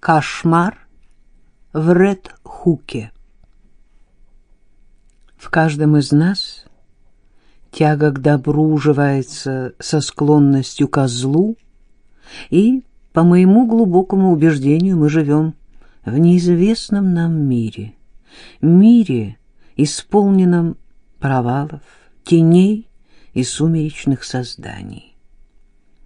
Кошмар в Ред-Хуке. В каждом из нас тяга к добру уживается со склонностью ко злу, и, по моему глубокому убеждению, мы живем в неизвестном нам мире, мире, исполненном провалов, теней и сумеречных созданий.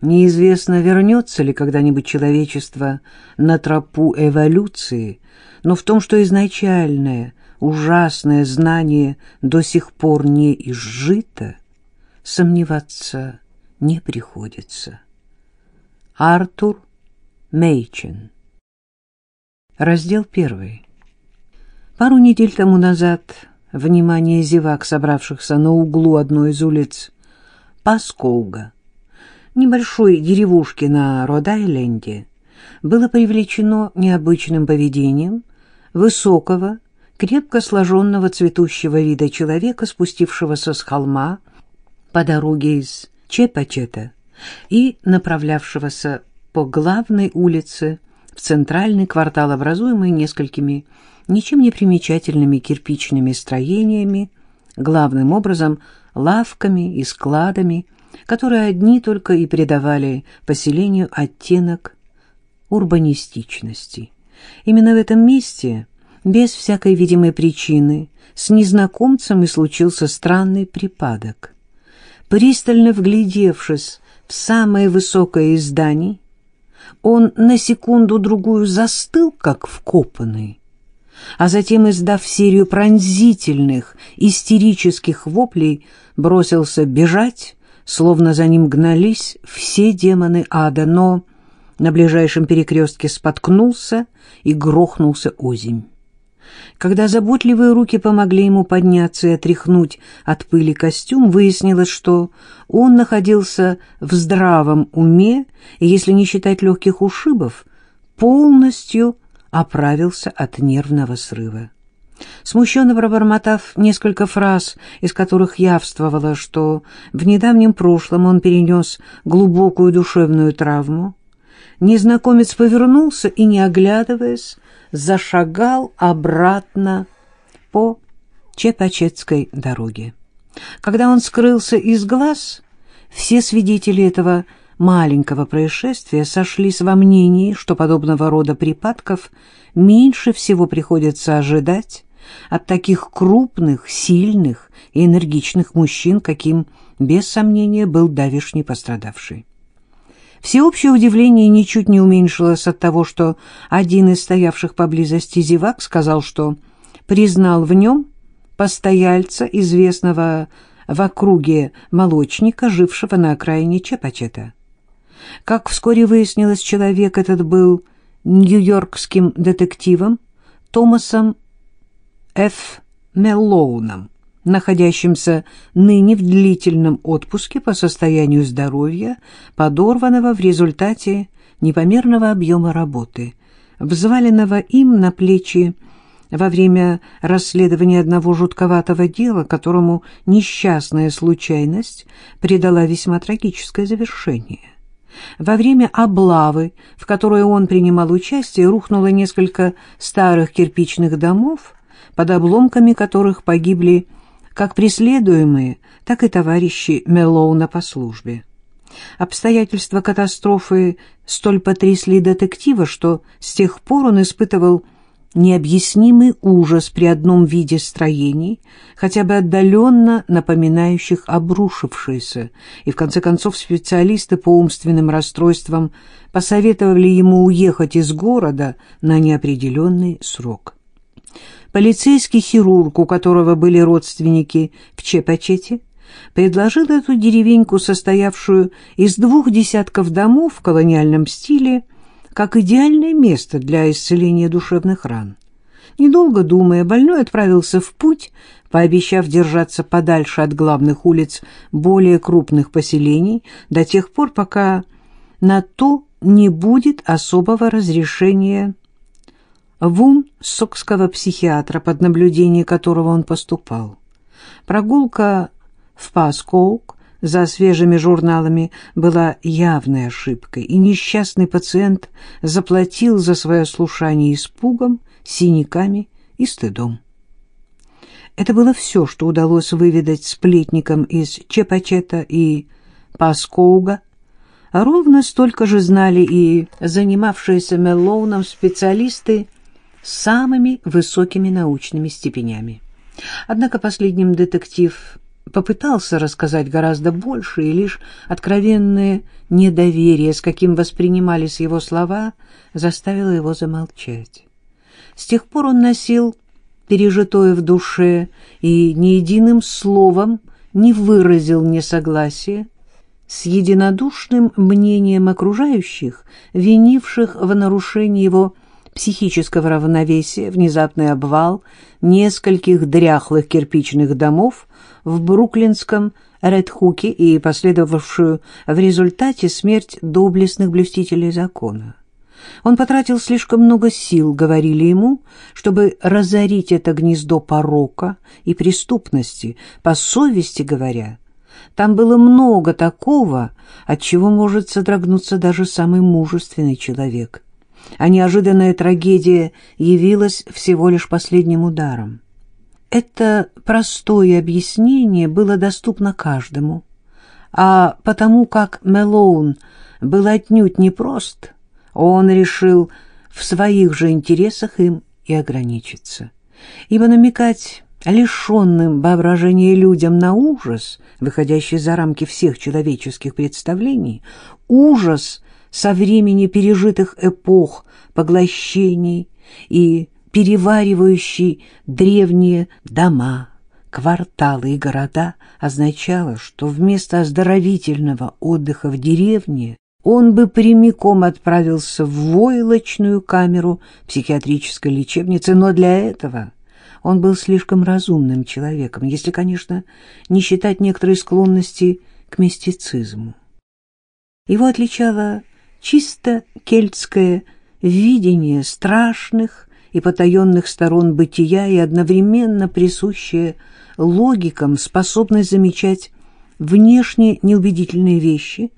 Неизвестно, вернется ли когда-нибудь человечество на тропу эволюции, но в том, что изначальное, ужасное знание до сих пор не изжито, сомневаться не приходится. Артур Мейчен Раздел первый. Пару недель тому назад внимание зевак, собравшихся на углу одной из улиц Паскоуга, небольшой деревушки на Род-Айленде, было привлечено необычным поведением высокого, крепко сложенного цветущего вида человека, спустившегося с холма по дороге из Чепачета и направлявшегося по главной улице в центральный квартал, образуемый несколькими ничем не примечательными кирпичными строениями, главным образом лавками и складами, которые одни только и придавали поселению оттенок урбанистичности. Именно в этом месте, без всякой видимой причины, с незнакомцем и случился странный припадок. Пристально вглядевшись в самое высокое из зданий, он на секунду-другую застыл, как вкопанный, а затем, издав серию пронзительных, истерических воплей, бросился бежать, словно за ним гнались все демоны ада, но на ближайшем перекрестке споткнулся и грохнулся озимь. Когда заботливые руки помогли ему подняться и отряхнуть от пыли костюм, выяснилось, что он находился в здравом уме и, если не считать легких ушибов, полностью оправился от нервного срыва. Смущенно пробормотав несколько фраз, из которых явствовало, что в недавнем прошлом он перенес глубокую душевную травму, незнакомец повернулся и, не оглядываясь, зашагал обратно по Чепачетской дороге. Когда он скрылся из глаз, все свидетели этого маленького происшествия сошлись во мнении, что подобного рода припадков меньше всего приходится ожидать от таких крупных, сильных и энергичных мужчин, каким, без сомнения, был давишний пострадавший. Всеобщее удивление ничуть не уменьшилось от того, что один из стоявших поблизости зевак сказал, что признал в нем постояльца, известного в округе молочника, жившего на окраине Чепачета. Как вскоре выяснилось, человек этот был нью-йоркским детективом Томасом Ф. Меллоуном, находящимся ныне в длительном отпуске по состоянию здоровья, подорванного в результате непомерного объема работы, взваленного им на плечи во время расследования одного жутковатого дела, которому несчастная случайность придала весьма трагическое завершение. Во время облавы, в которой он принимал участие, рухнуло несколько старых кирпичных домов, под обломками которых погибли как преследуемые, так и товарищи Мелоуна по службе. Обстоятельства катастрофы столь потрясли детектива, что с тех пор он испытывал необъяснимый ужас при одном виде строений, хотя бы отдаленно напоминающих обрушившиеся, и в конце концов специалисты по умственным расстройствам посоветовали ему уехать из города на неопределенный срок. Полицейский хирург, у которого были родственники в Чепачете, предложил эту деревеньку, состоявшую из двух десятков домов в колониальном стиле, как идеальное место для исцеления душевных ран. Недолго думая, больной отправился в путь, пообещав держаться подальше от главных улиц более крупных поселений до тех пор, пока на то не будет особого разрешения в сокского психиатра, под наблюдение которого он поступал. Прогулка в Паскоук за свежими журналами была явной ошибкой, и несчастный пациент заплатил за свое слушание испугом, синяками и стыдом. Это было все, что удалось выведать сплетникам из Чепачета и Паскоуга. Ровно столько же знали и занимавшиеся Меллоуном специалисты самыми высокими научными степенями. Однако последним детектив попытался рассказать гораздо больше, и лишь откровенное недоверие, с каким воспринимались его слова, заставило его замолчать. С тех пор он носил пережитое в душе и ни единым словом не выразил несогласия с единодушным мнением окружающих, винивших в нарушении его психического равновесия внезапный обвал нескольких дряхлых кирпичных домов в бруклинском Редхуке и последовавшую в результате смерть доблестных блюстителей закона. Он потратил слишком много сил, говорили ему, чтобы разорить это гнездо порока и преступности, по совести говоря. Там было много такого, от чего может содрогнуться даже самый мужественный человек. А неожиданная трагедия явилась всего лишь последним ударом. Это простое объяснение было доступно каждому, а потому как Мелоун был отнюдь непрост, он решил в своих же интересах им и ограничиться. Ибо намекать лишенным воображения людям на ужас, выходящий за рамки всех человеческих представлений, ужас со времени пережитых эпох поглощений и переваривающий древние дома, кварталы и города, означало, что вместо оздоровительного отдыха в деревне он бы прямиком отправился в войлочную камеру психиатрической лечебницы, но для этого он был слишком разумным человеком, если, конечно, не считать некоторые склонности к мистицизму. Его отличало чисто кельтское видение страшных и потаенных сторон бытия и одновременно присущая логикам способность замечать внешне неубедительные вещи,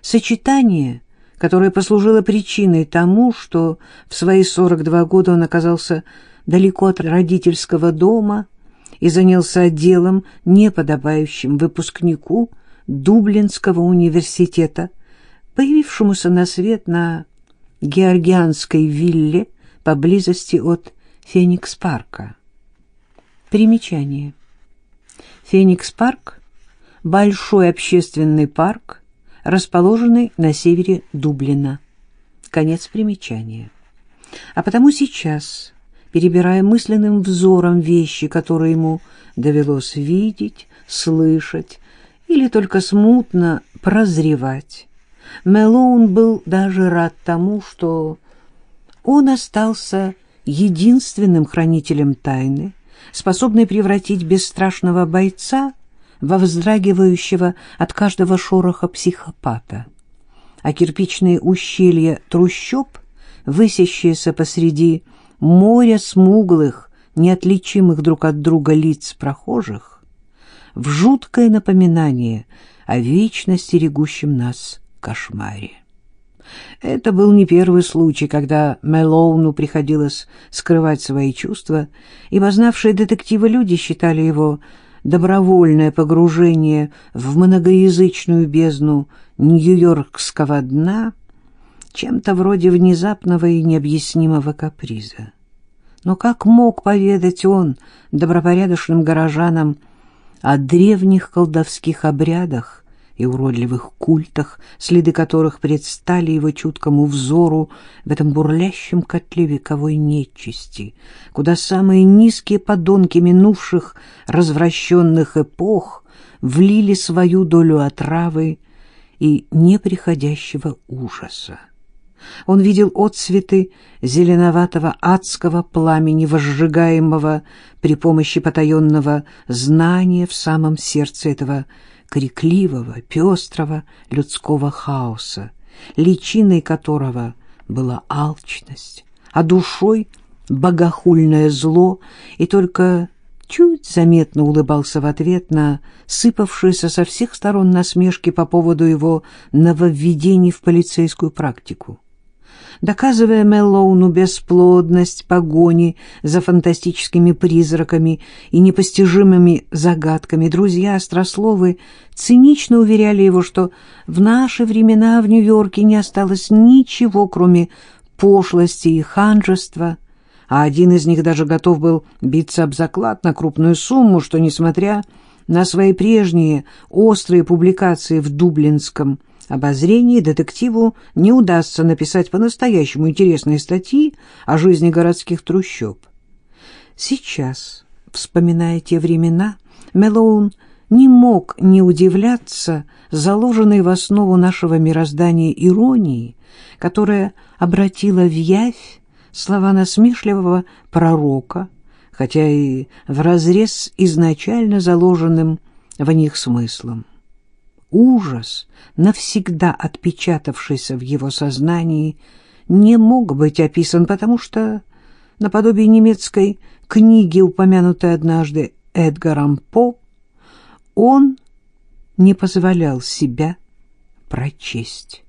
сочетание, которое послужило причиной тому, что в свои 42 года он оказался далеко от родительского дома и занялся делом, неподобающим выпускнику Дублинского университета, появившемуся на свет на георгианской вилле поблизости от Феникс-парка. Примечание. Феникс-парк – большой общественный парк, расположенный на севере Дублина. Конец примечания. А потому сейчас, перебирая мысленным взором вещи, которые ему довелось видеть, слышать или только смутно прозревать, Мелоун был даже рад тому, что он остался единственным хранителем тайны, способный превратить бесстрашного бойца во вздрагивающего от каждого шороха психопата. А кирпичные ущелья трущоб, высящиеся посреди моря смуглых, неотличимых друг от друга лиц прохожих, в жуткое напоминание о вечно стерегущем нас кошмаре. Это был не первый случай, когда Мэлоуну приходилось скрывать свои чувства, ибо знавшие детективы люди считали его добровольное погружение в многоязычную бездну нью-йоркского дна чем-то вроде внезапного и необъяснимого каприза. Но как мог поведать он добропорядочным горожанам о древних колдовских обрядах, и уродливых культах, следы которых предстали его чуткому взору в этом бурлящем котле вековой нечисти, куда самые низкие подонки минувших развращенных эпох влили свою долю отравы и неприходящего ужаса. Он видел отцветы зеленоватого адского пламени, возжигаемого при помощи потаенного знания в самом сердце этого крикливого, пестрого людского хаоса, личиной которого была алчность, а душой — богохульное зло, и только чуть заметно улыбался в ответ на сыпавшиеся со всех сторон насмешки по поводу его нововведений в полицейскую практику. Доказывая Меллоуну бесплодность погони за фантастическими призраками и непостижимыми загадками, друзья-острословы цинично уверяли его, что в наши времена в Нью-Йорке не осталось ничего, кроме пошлости и ханжества, а один из них даже готов был биться об заклад на крупную сумму, что, несмотря на свои прежние острые публикации в Дублинском обозрении детективу не удастся написать по-настоящему интересные статьи о жизни городских трущоб. Сейчас, вспоминая те времена, Мелоун не мог не удивляться заложенной в основу нашего мироздания иронии, которая обратила в явь слова насмешливого пророка, хотя и вразрез изначально заложенным в них смыслом ужас, навсегда отпечатавшийся в его сознании, не мог быть описан, потому что, наподобие немецкой книги, упомянутой однажды Эдгаром По, он не позволял себя прочесть.